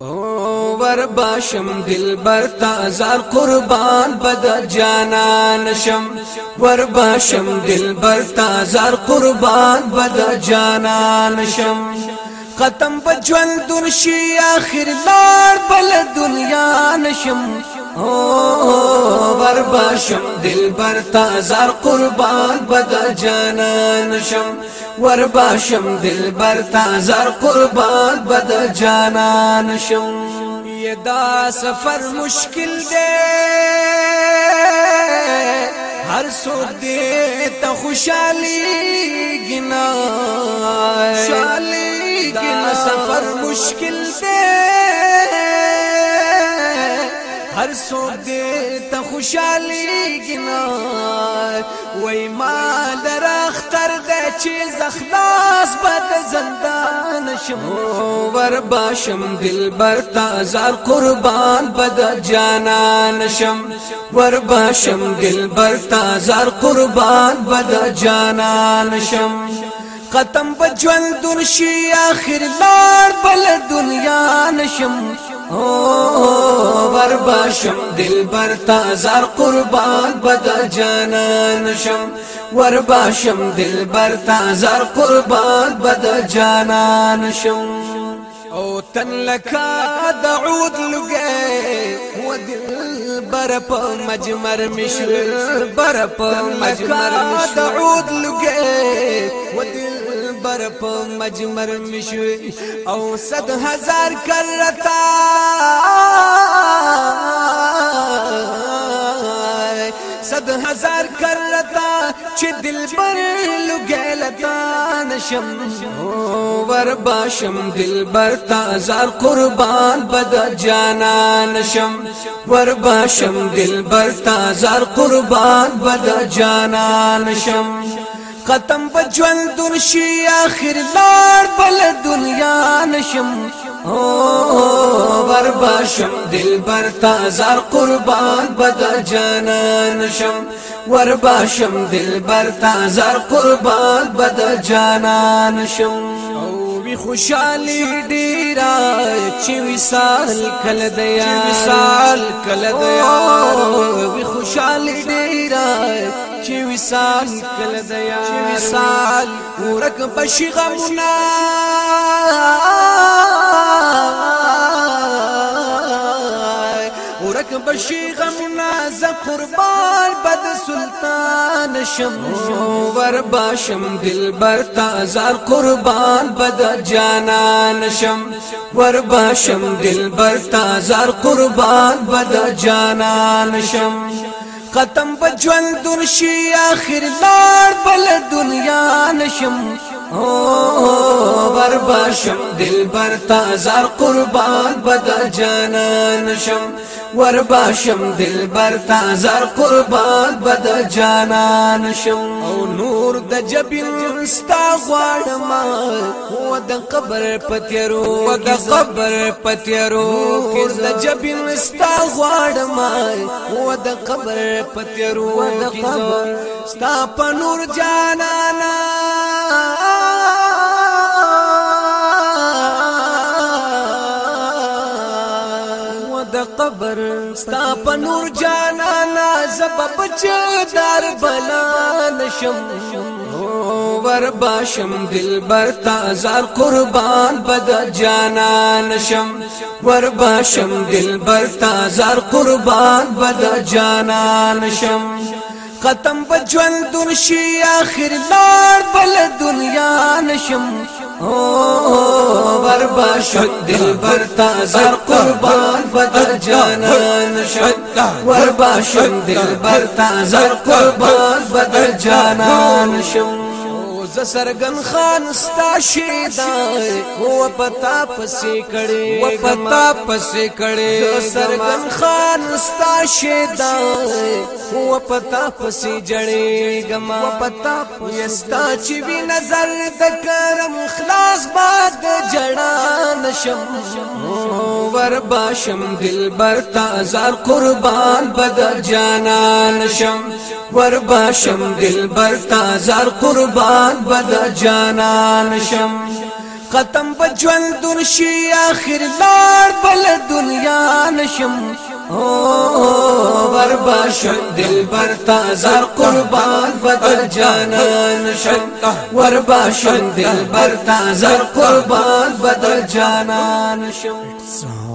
ور باشم دل بر تازار قربان بد جانا شم ور باشم دل بر تازار قربان بد جانا شم ختم بجوان دنشی شی آخردار بل دنیا نشم ور باشم دل بر تازار قربان بد جانا شم ور باشم دل برتا زر قربان بد جانان شم یہ دا سفر مشکل دے ہر سو تا خوشالی گنا شالی گنا سفر مشکل دے هر څوک دې ته خوشالي گنا وای ما درختر دې چې زخلاص بد زندان شمو ور باشم دلبر تازار قربان بد جانان شم ور باشم دلبر تازار قربان بد جانان شم ختم بجوندون شي اخر لار بل دنیا نشم او بر باشم دلبر تا زار قربان بد جانان شم ور باشم دلبر تا زار قربان بد جانان شم او تن لکا دعود لګي و دل بر په مجمر مشور بر په مجمر مشور دعود لګي په مجمر مشوي او صد هزار سد ہزار کر لتا سد ہزار کر لتا نشم ور باشم دل بر تازہ قربان بد جانا نشم ور باشم دل بر تازہ قربان بد جانا نشم ختم بجوان دن شي اخر لار بل دنیا نشم او بر باشم دل بر تازار قربان بد جانان شم ور باشم دل بر تازار قربان بد جانان شم وی خوشالي ډیرا چې وصال کل دیا وصال کل دیا وی خوشالي ډیرا چې وصال کله د یار وصال ورک بشي غمنا ورک بشي غمنا ز قربان بد سلطان شم ور باشم دلبر زار قربان بد جانان شم ور باشم دلبر زار قربان بد جانان شم ختم بجوان دن شي اخر لار بل دنیا نشم او برباشم دل بر تازار قربان بدا جانان شم ور باشم دلبر تا زر قربان بد جانان شم او نور د جبین ستا غواړم هو د قبر پتیرو د قبر پتیرو د جبین ستا غواړم هو د قبر پتیرو د قبر ستا په نور جان بنور جانانا زب بچ دار بلا نشم ور باشم دل بر تازار قربان بد جانا نشم ور باشم دل بر تازار قربان بد جانا نشم ختم بجوندون شي آخر لار بل دنیا نشم بربا شد دلبر تازر قربان بدر جانان شد وربا شد دلبر تازر قربان بدر جانان شم ز سرګن خان ستا شیدا هو پتا پسې کړي و پتا پسې کړي ز سرګن خان ستا شیدا هو پتا پسې جړې ګما و پتا پستا چې وی نظر د کرم خلاص باد جړا نشم ور باشم دلبر تا زار قربان بد جانان شم ور باشم دلبر تا زار قربان بد جانان شم ختم بجول درشي آخر لار بل دنیا نشم بربا شم دل بر تازر قربان بدل جانان شم وربا شم دل بر تازر قربان بدل جانان شم